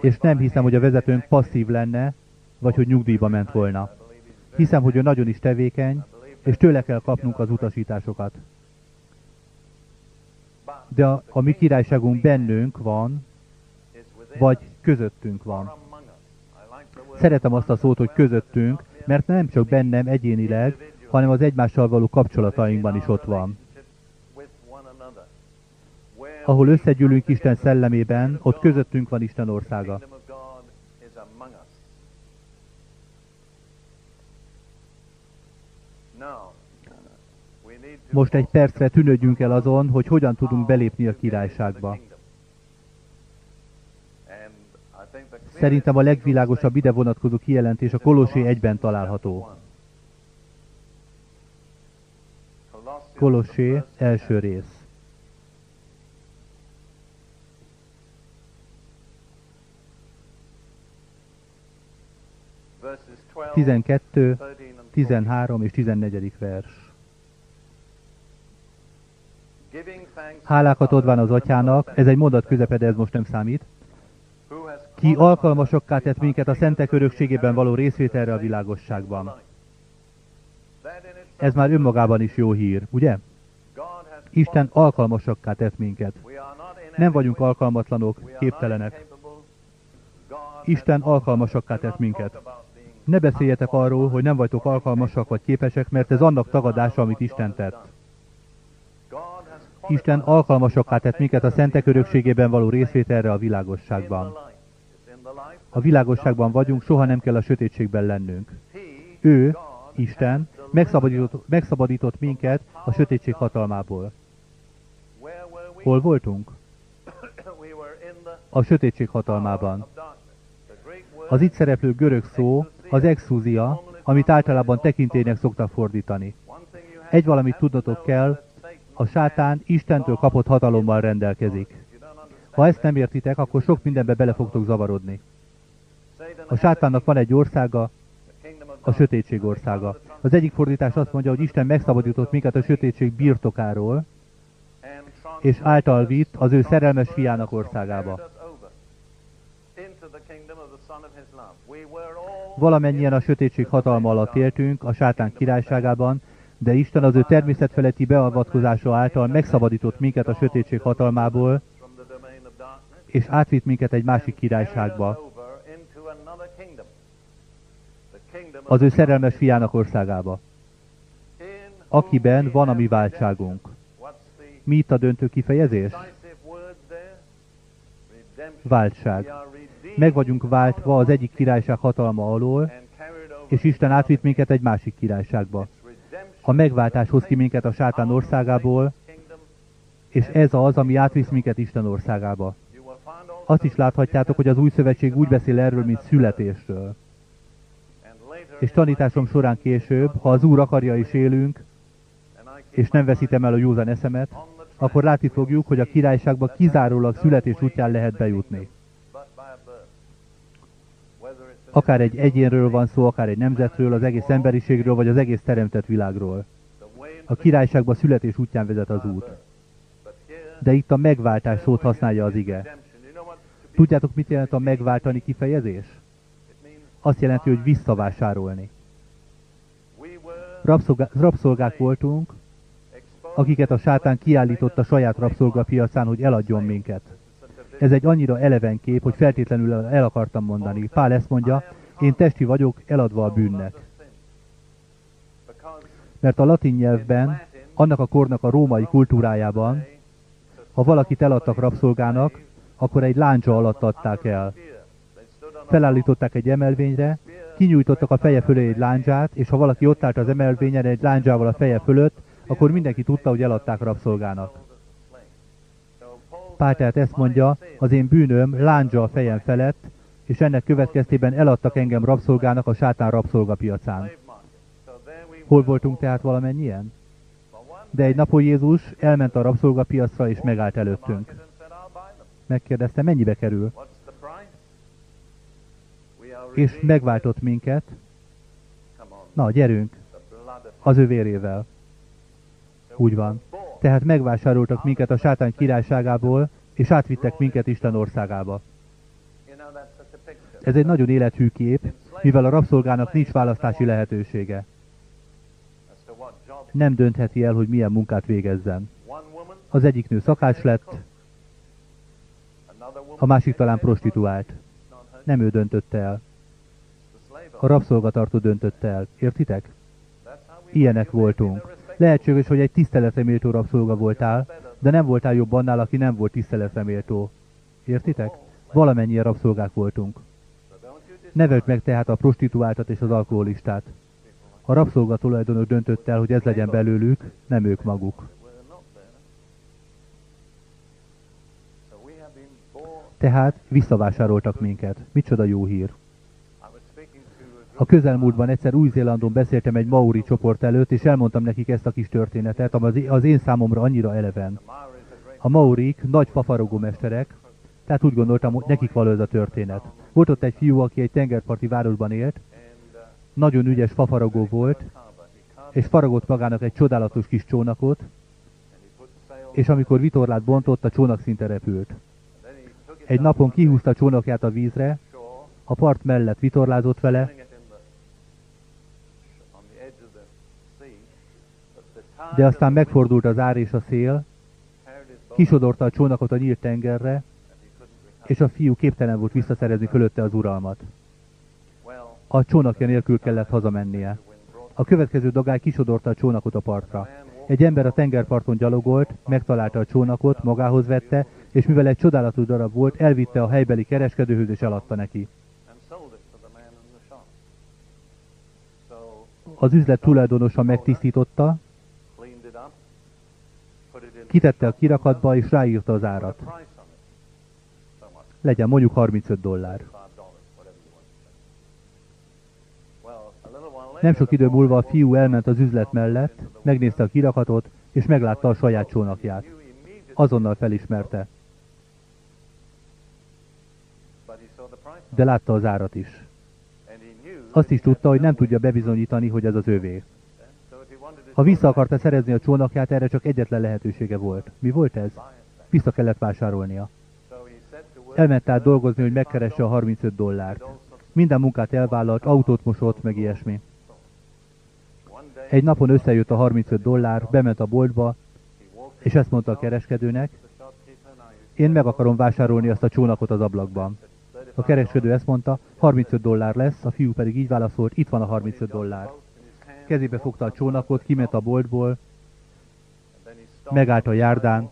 És nem hiszem, hogy a vezetőnk passzív lenne, vagy hogy nyugdíjba ment volna. Hiszem, hogy ő nagyon is tevékeny, és tőle kell kapnunk az utasításokat. De a, a mi királyságunk bennünk van, vagy közöttünk van. Szeretem azt a szót, hogy közöttünk, mert nem csak bennem egyénileg, hanem az egymással való kapcsolatainkban is ott van. Ahol összegyűlünk Isten szellemében, ott közöttünk van Isten országa. Most egy percre tűnődjünk el azon, hogy hogyan tudunk belépni a királyságba. Szerintem a legvilágosabb ide vonatkozó kijelentés a Kolossé egyben található. Kolossé első rész. Tizenkettő, tizenhárom és tizennegyedik vers. Hálákat adván az atyának, ez egy mondat közepe, de ez most nem számít, ki alkalmasokká tett minket a szentek örökségében való részvételre a világosságban. Ez már önmagában is jó hír, ugye? Isten alkalmasokká tett minket. Nem vagyunk alkalmatlanok, képtelenek. Isten alkalmasokká tett minket. Ne beszéljetek arról, hogy nem vagytok alkalmasak vagy képesek, mert ez annak tagadása, amit Isten tett. Isten alkalmasokká tett minket a szentek örökségében való részvételre a világosságban. A világosságban vagyunk, soha nem kell a sötétségben lennünk. Ő, Isten, megszabadított, megszabadított minket a sötétség hatalmából. Hol voltunk? A sötétség hatalmában. Az itt szereplő görög szó az exúzia, amit általában tekintélynek szoktak fordítani. Egy valamit tudnotok kell, a sátán Istentől kapott hatalommal rendelkezik. Ha ezt nem értitek, akkor sok mindenbe bele fogtok zavarodni. A sátánnak van egy országa, a sötétség országa. Az egyik fordítás azt mondja, hogy Isten megszabadított minket a sötétség birtokáról, és által vitt az ő szerelmes fiának országába. Valamennyien a sötétség hatalma alatt éltünk, a sátán királyságában, de Isten az ő természetfeletti beavatkozása által megszabadított minket a sötétség hatalmából, és átvitt minket egy másik királyságba, az ő szerelmes fiának országába, akiben van a mi váltságunk. Mi itt a döntő kifejezés? Váltság. Meg vagyunk váltva az egyik királyság hatalma alól, és Isten átvitt minket egy másik királyságba. A megváltás hoz ki minket a sátán országából, és ez az, ami átvisz minket Isten országába. Azt is láthatjátok, hogy az új szövetség úgy beszél erről, mint születésről és tanításom során később, ha az Úr akarja is élünk, és nem veszítem el a józan eszemet, akkor látni fogjuk, hogy a királyságba kizárólag születés útján lehet bejutni. Akár egy egyénről van szó, akár egy nemzetről, az egész emberiségről, vagy az egész teremtett világról. A királyságba születés útján vezet az út. De itt a megváltás szót használja az ige. Tudjátok, mit jelent a megváltani kifejezés? azt jelenti, hogy visszavásárolni. Rabszolgá, rabszolgák voltunk, akiket a sátán kiállított a saját rabszolgapiacán, hogy eladjon minket. Ez egy annyira eleven kép, hogy feltétlenül el akartam mondani. Pál ezt mondja, én testi vagyok, eladva a bűnnek. Mert a latin nyelvben, annak a kornak a római kultúrájában, ha valakit eladtak rabszolgának, akkor egy láncsa alatt adták el felállították egy emelvényre, kinyújtottak a feje fölé egy láncsát, és ha valaki ott állt az emelvényen egy láncsával a feje fölött, akkor mindenki tudta, hogy eladták rabszolgának. Pál tehát ezt mondja, az én bűnöm láncsa a fejem felett, és ennek következtében eladtak engem rabszolgának a sátán rabszolgapiacán. Hol voltunk tehát valamennyien? De egy napon Jézus elment a rabszolgapiacra és megállt előttünk. Megkérdezte, mennyibe kerül? és megváltott minket. Na, gyerünk, az ő vérével. Úgy van. Tehát megvásároltak minket a sátán királyságából, és átvittek minket Isten országába. Ez egy nagyon élethű kép, mivel a rabszolgának nincs választási lehetősége. Nem döntheti el, hogy milyen munkát végezzen. Az egyik nő szakács lett, a másik talán prostituált. Nem ő döntötte el. A rabszolgatartó döntötte el. Értitek? Ilyenek voltunk. Lehetséges, hogy egy tiszteletre méltó rabszolga voltál, de nem voltál jobb annál, aki nem volt tiszteletre méltó. Értitek? Valamennyien rabszolgák voltunk. Nevezd meg tehát a prostituáltat és az alkoholistát. A rabszolga tulajdonos döntött el, hogy ez legyen belőlük, nem ők maguk. Tehát visszavásároltak minket. Micsoda jó hír. A közelmúltban egyszer Új-Zélandon beszéltem egy Maori csoport előtt, és elmondtam nekik ezt a kis történetet, ami az én számomra annyira eleven. A Maurik nagy fafarogó mesterek, tehát úgy gondoltam, hogy nekik való ez a történet. Volt ott egy fiú, aki egy tengerparti városban élt, nagyon ügyes fafaragó volt, és faragott magának egy csodálatos kis csónakot, és amikor vitorlát bontott, a csónak szinte repült. Egy napon kihúzta a csónakját a vízre, a part mellett vitorlázott vele, de aztán megfordult az ár és a szél, kisodorta a csónakot a nyílt tengerre, és a fiú képtelen volt visszaszerezni fölötte az uralmat. A csónakja nélkül kellett hazamennie. A következő dagály kisodorta a csónakot a partra. Egy ember a tengerparton gyalogolt, megtalálta a csónakot, magához vette, és mivel egy csodálatos darab volt, elvitte a helybeli kereskedőhöz és eladta neki. Az üzlet tulajdonosa megtisztította, kitette a kirakatba és ráírta az árat. Legyen mondjuk 35 dollár. Nem sok idő múlva a fiú elment az üzlet mellett, megnézte a kirakatot, és meglátta a saját csónakját. Azonnal felismerte. De látta az árat is. Azt is tudta, hogy nem tudja bebizonyítani, hogy ez az övé. Ha vissza akarta szerezni a csónakját, erre csak egyetlen lehetősége volt. Mi volt ez? Vissza kellett vásárolnia. Elment át dolgozni, hogy megkeresse a 35 dollárt. Minden munkát elvállalt, autót mosott, meg ilyesmi. Egy napon összejött a 35 dollár, bement a boltba, és ezt mondta a kereskedőnek, én meg akarom vásárolni azt a csónakot az ablakban. A kereskedő ezt mondta, 35 dollár lesz, a fiú pedig így válaszolt, itt van a 35 dollár. Kezébe fogta a csónakot, kiment a boltból, megállt a járdán,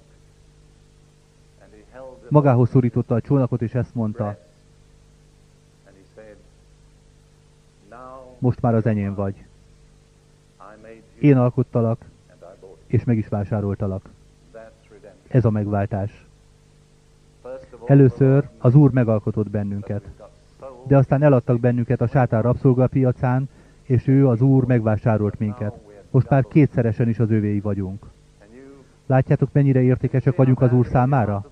magához szorította a csónakot, és ezt mondta, most már az enyém vagy. Én alkottalak, és meg is vásároltalak. Ez a megváltás. Először az Úr megalkotott bennünket, de aztán eladtak bennünket a sátán rabszolgapiacán, és ő, az Úr megvásárolt minket. Most már kétszeresen is az övéi vagyunk. Látjátok, mennyire értékesek vagyunk az Úr számára?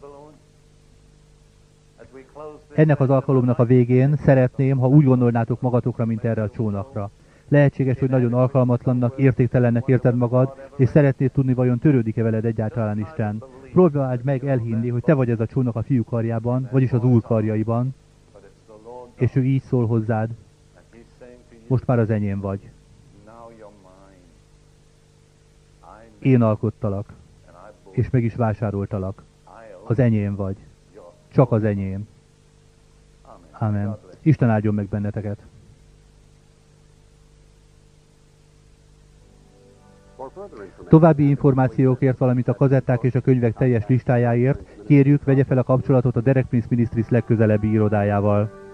Ennek az alkalomnak a végén szeretném, ha úgy gondolnátok magatokra, mint erre a csónakra. Lehetséges, hogy nagyon alkalmatlannak, értéktelennek érted magad, és szeretnéd tudni, vajon törődik-e veled egyáltalán Isten. Próbáld meg elhinni, hogy te vagy ez a csónak a fiú karjában, vagyis az úr karjaiban, és ő így szól hozzád, most már az enyém vagy. Én alkottalak, és meg is vásároltalak. Az enyém vagy. Csak az enyém. Amen. Isten áldjon meg benneteket. További információkért, valamint a kazetták és a könyvek teljes listájáért kérjük, vegye fel a kapcsolatot a Derek Prince Ministries legközelebbi irodájával.